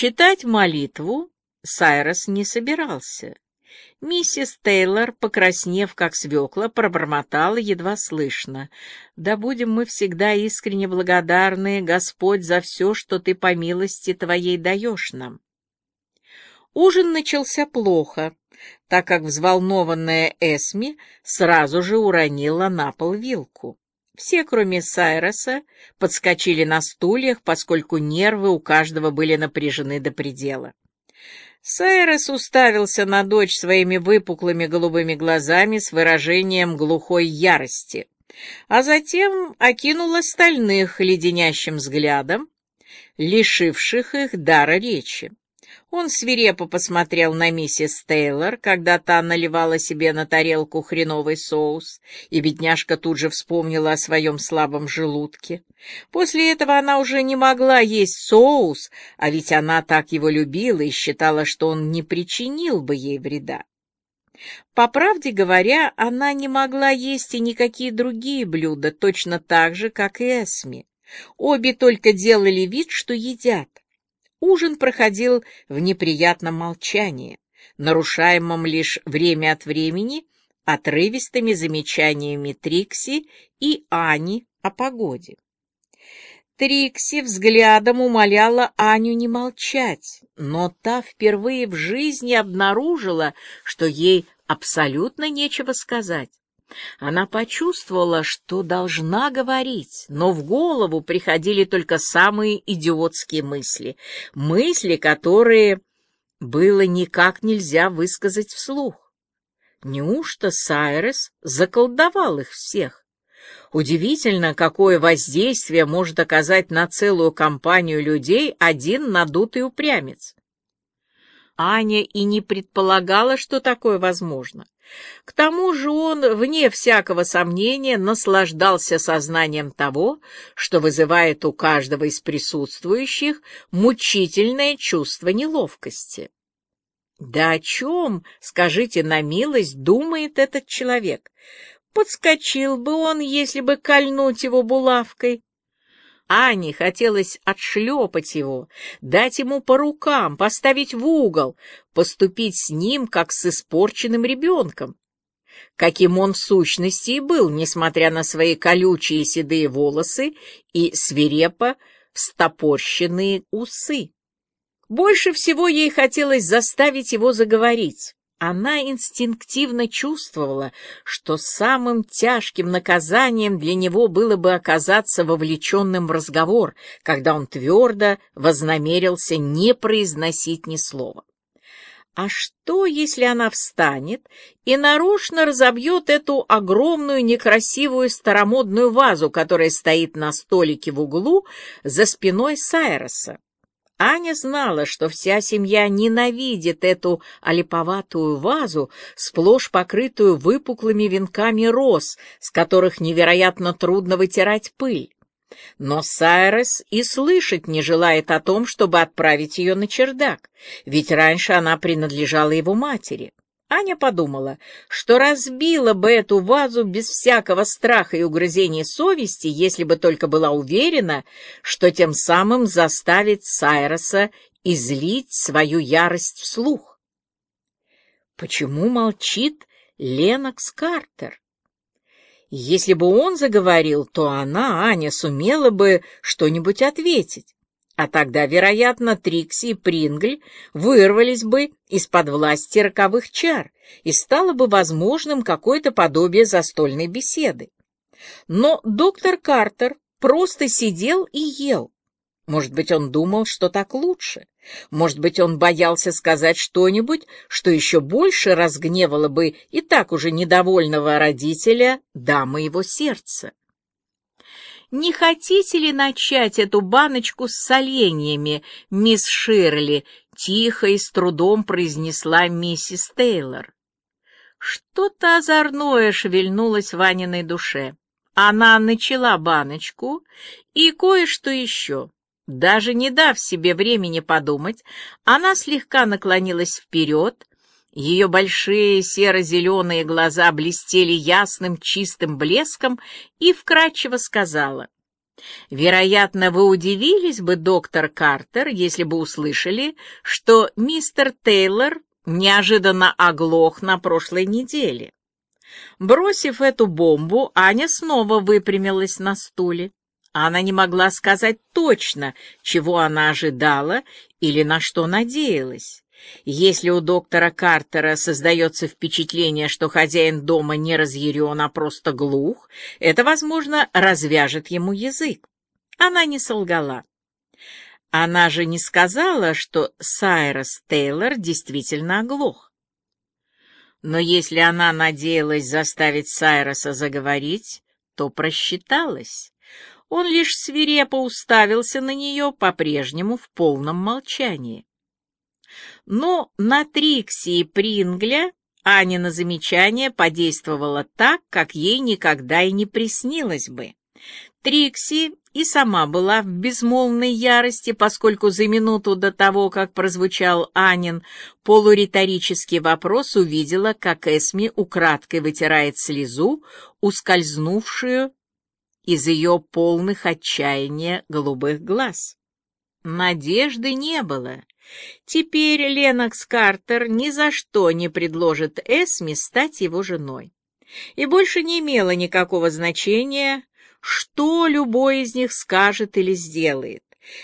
Читать молитву Сайрос не собирался. Миссис Тейлор, покраснев как свекла, пробормотала едва слышно. «Да будем мы всегда искренне благодарны, Господь, за все, что Ты по милости Твоей даешь нам». Ужин начался плохо, так как взволнованная Эсми сразу же уронила на пол вилку. Все, кроме Сайроса, подскочили на стульях, поскольку нервы у каждого были напряжены до предела. Сайрос уставился на дочь своими выпуклыми голубыми глазами с выражением глухой ярости, а затем окинул остальных леденящим взглядом, лишивших их дара речи. Он свирепо посмотрел на миссис Тейлор, когда та наливала себе на тарелку хреновый соус, и бедняжка тут же вспомнила о своем слабом желудке. После этого она уже не могла есть соус, а ведь она так его любила и считала, что он не причинил бы ей вреда. По правде говоря, она не могла есть и никакие другие блюда, точно так же, как и Эсми. Обе только делали вид, что едят. Ужин проходил в неприятном молчании, нарушаемом лишь время от времени отрывистыми замечаниями Трикси и Ани о погоде. Трикси взглядом умоляла Аню не молчать, но та впервые в жизни обнаружила, что ей абсолютно нечего сказать. Она почувствовала, что должна говорить, но в голову приходили только самые идиотские мысли, мысли, которые было никак нельзя высказать вслух. Неужто Сайрес заколдовал их всех? Удивительно, какое воздействие может оказать на целую компанию людей один надутый упрямец. Аня и не предполагала, что такое возможно. К тому же он, вне всякого сомнения, наслаждался сознанием того, что вызывает у каждого из присутствующих мучительное чувство неловкости. Да о чем, скажите на милость, думает этот человек? Подскочил бы он, если бы кольнуть его булавкой, Ане хотелось отшлепать его, дать ему по рукам, поставить в угол, поступить с ним, как с испорченным ребенком. Каким он в сущности и был, несмотря на свои колючие седые волосы и свирепо встопорщенные усы. Больше всего ей хотелось заставить его заговорить. Она инстинктивно чувствовала, что самым тяжким наказанием для него было бы оказаться вовлеченным в разговор, когда он твердо вознамерился не произносить ни слова. А что, если она встанет и нарочно разобьет эту огромную некрасивую старомодную вазу, которая стоит на столике в углу за спиной Сайроса? Аня знала, что вся семья ненавидит эту олиповатую вазу, сплошь покрытую выпуклыми венками роз, с которых невероятно трудно вытирать пыль. Но Сайрес и слышать не желает о том, чтобы отправить ее на чердак, ведь раньше она принадлежала его матери. Аня подумала, что разбила бы эту вазу без всякого страха и угрызения совести, если бы только была уверена, что тем самым заставит Сайроса излить свою ярость вслух. Почему молчит Ленокс Картер? Если бы он заговорил, то она, Аня, сумела бы что-нибудь ответить. А тогда, вероятно, Трикси и Прингль вырвались бы из-под власти роковых чар, и стало бы возможным какое-то подобие застольной беседы. Но доктор Картер просто сидел и ел. Может быть, он думал, что так лучше. Может быть, он боялся сказать что-нибудь, что еще больше разгневало бы и так уже недовольного родителя дамы его сердца не хотите ли начать эту баночку с соленьями, мисс Ширли?» — тихо и с трудом произнесла миссис Тейлор. Что-то озорное шевельнулось в Ваниной душе. Она начала баночку и кое-что еще. Даже не дав себе времени подумать, она слегка наклонилась вперед, ее большие серо-зеленые глаза блестели ясным чистым блеском и вкрадчиво сказала. Вероятно, вы удивились бы, доктор Картер, если бы услышали, что мистер Тейлор неожиданно оглох на прошлой неделе. Бросив эту бомбу, Аня снова выпрямилась на стуле. Она не могла сказать точно, чего она ожидала или на что надеялась. Если у доктора Картера создается впечатление, что хозяин дома не разъярен, а просто глух, это, возможно, развяжет ему язык. Она не солгала. Она же не сказала, что Сайрос Тейлор действительно оглох. Но если она надеялась заставить Сайроса заговорить, то просчиталась. Он лишь свирепо уставился на нее, по-прежнему в полном молчании. Но на Трикси и Прингля Анина замечание подействовало так, как ей никогда и не приснилось бы. Трикси и сама была в безмолвной ярости, поскольку за минуту до того, как прозвучал Анин полуриторический вопрос, увидела, как Эсми украдкой вытирает слезу, ускользнувшую из ее полных отчаяния голубых глаз. Надежды не было. Теперь Ленокс Картер ни за что не предложит Эсми стать его женой. И больше не имело никакого значения, что любой из них скажет или сделает.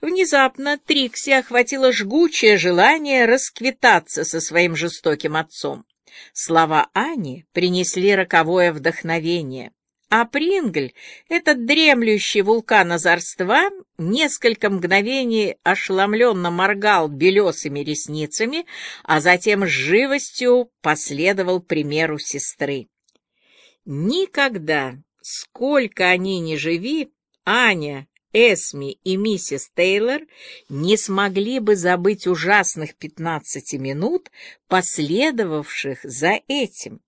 Внезапно Трикси охватило жгучее желание расквитаться со своим жестоким отцом. Слова Ани принесли роковое вдохновение. А Прингль, этот дремлющий вулкан озорства, несколько мгновений ошеломленно моргал белесыми ресницами, а затем с живостью последовал примеру сестры. Никогда, сколько они ни живи, Аня, Эсми и миссис Тейлор не смогли бы забыть ужасных пятнадцати минут, последовавших за этим.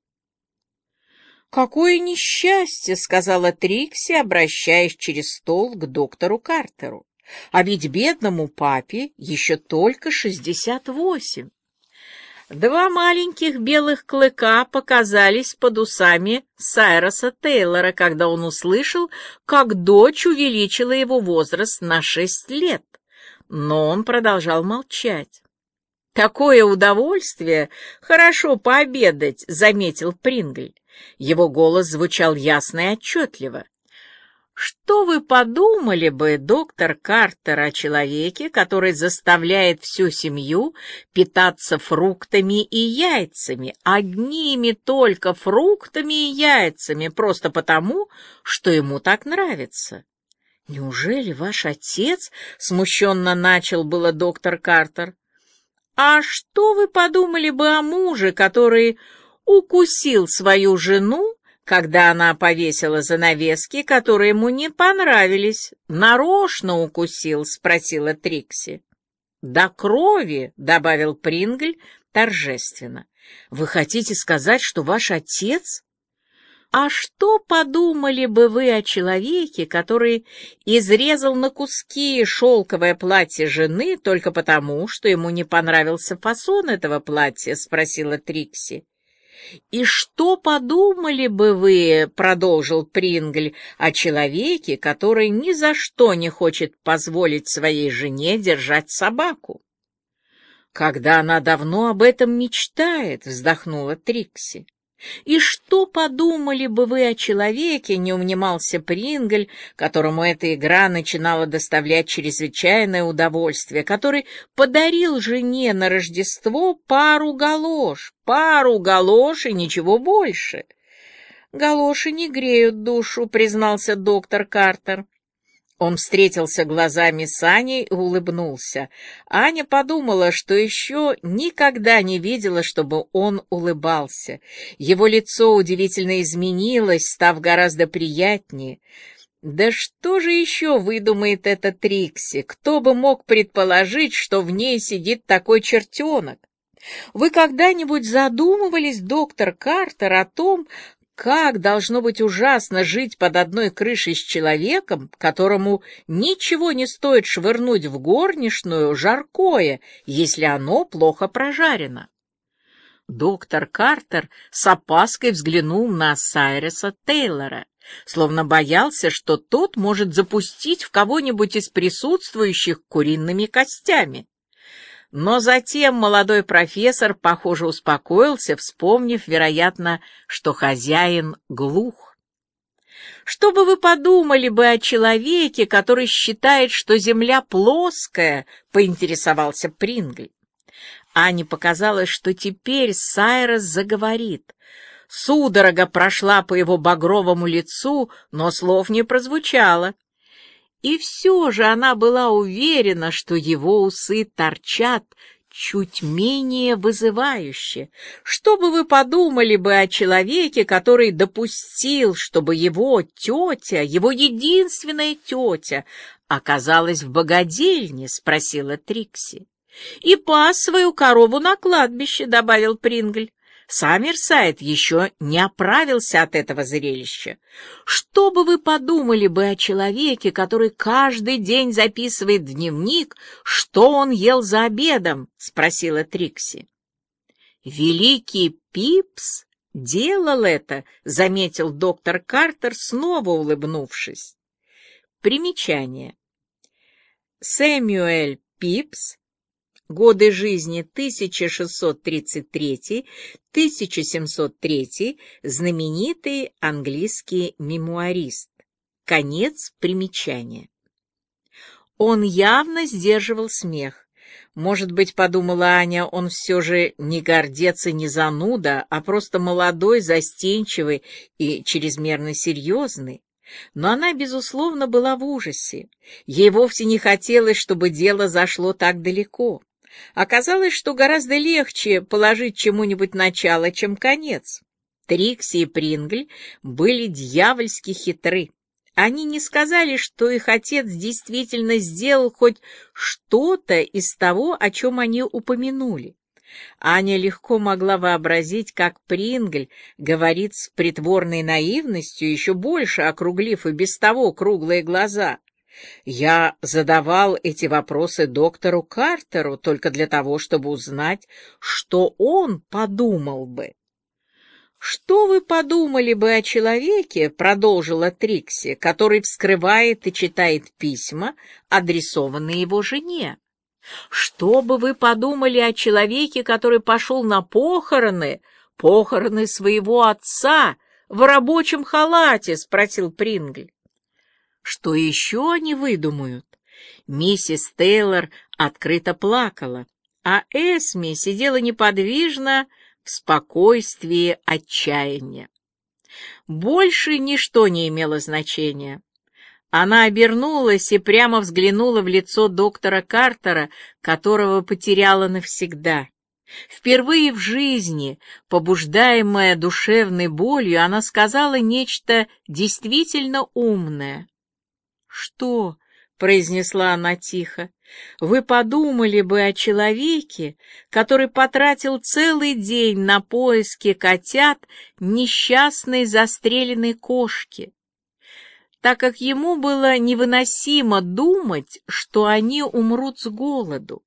«Какое несчастье!» — сказала Трикси, обращаясь через стол к доктору Картеру. «А ведь бедному папе еще только шестьдесят восемь». Два маленьких белых клыка показались под усами Сайроса Тейлора, когда он услышал, как дочь увеличила его возраст на шесть лет. Но он продолжал молчать. «Такое удовольствие! Хорошо пообедать!» — заметил Прингль. Его голос звучал ясно и отчетливо. Что вы подумали бы, доктор Картер, о человеке, который заставляет всю семью питаться фруктами и яйцами, одними только фруктами и яйцами, просто потому, что ему так нравится? Неужели ваш отец, смущенно начал было доктор Картер, а что вы подумали бы о муже, который укусил свою жену когда она повесила занавески, которые ему не понравились. «Нарочно укусил?» — спросила Трикси. «До крови», — добавил Прингль торжественно. «Вы хотите сказать, что ваш отец...» «А что подумали бы вы о человеке, который изрезал на куски шелковое платье жены только потому, что ему не понравился фасон этого платья?» — спросила Трикси. «И что подумали бы вы, — продолжил Прингль, — о человеке, который ни за что не хочет позволить своей жене держать собаку?» «Когда она давно об этом мечтает», — вздохнула Трикси. И что подумали бы вы о человеке, не унимался Прингль, которому эта игра начинала доставлять чрезвычайное удовольствие, который подарил жене на Рождество пару галош, пару галош и ничего больше. «Галоши не греют душу», — признался доктор Картер. Он встретился глазами с Аней и улыбнулся. Аня подумала, что еще никогда не видела, чтобы он улыбался. Его лицо удивительно изменилось, став гораздо приятнее. Да что же еще выдумает эта Трикси? Кто бы мог предположить, что в ней сидит такой чертенок? Вы когда-нибудь задумывались, доктор Картер, о том, как должно быть ужасно жить под одной крышей с человеком, которому ничего не стоит швырнуть в горничную жаркое, если оно плохо прожарено. Доктор Картер с опаской взглянул на Сайреса Тейлора. словно боялся, что тот может запустить в кого-нибудь из присутствующих куриными костями. Но затем молодой профессор, похоже, успокоился, вспомнив, вероятно, что хозяин глух. Что бы вы подумали бы о человеке, который считает, что земля плоская, поинтересовался Прингль. Ане показалось, что теперь Сайрос заговорит. Судорога прошла по его багровому лицу, но слов не прозвучало. И все же она была уверена, что его усы торчат чуть менее вызывающе. Что бы вы подумали бы о человеке, который допустил, чтобы его тетя, его единственная тетя, оказалась в богадельне? — спросила Трикси. — И пас свою корову на кладбище, — добавил Прингль. Саммерсайд еще не оправился от этого зрелища. Что бы вы подумали бы о человеке, который каждый день записывает в дневник, что он ел за обедом? — спросила Трикси. Великий Пипс делал это, — заметил доктор Картер, снова улыбнувшись. Примечание. Сэмюэль Пипс Годы жизни 1633-1703, знаменитый английский мемуарист. Конец примечания. Он явно сдерживал смех. Может быть, подумала Аня, он все же не гордец и не зануда, а просто молодой, застенчивый и чрезмерно серьезный. Но она, безусловно, была в ужасе. Ей вовсе не хотелось, чтобы дело зашло так далеко. Оказалось, что гораздо легче положить чему-нибудь начало, чем конец. Трикси и Прингль были дьявольски хитры. Они не сказали, что их отец действительно сделал хоть что-то из того, о чем они упомянули. Аня легко могла вообразить, как Прингль говорит с притворной наивностью, еще больше округлив и без того круглые глаза. Я задавал эти вопросы доктору Картеру только для того, чтобы узнать, что он подумал бы. «Что вы подумали бы о человеке, — продолжила Трикси, — который вскрывает и читает письма, адресованные его жене? Что бы вы подумали о человеке, который пошел на похороны, похороны своего отца, в рабочем халате?» — спросил Прингль. Что еще они выдумают? Миссис Тейлор открыто плакала, а Эсми сидела неподвижно в спокойствии отчаяния. Больше ничто не имело значения. Она обернулась и прямо взглянула в лицо доктора Картера, которого потеряла навсегда. Впервые в жизни, побуждаемая душевной болью, она сказала нечто действительно умное. «Что?» — произнесла она тихо. «Вы подумали бы о человеке, который потратил целый день на поиски котят несчастной застреленной кошки, так как ему было невыносимо думать, что они умрут с голоду.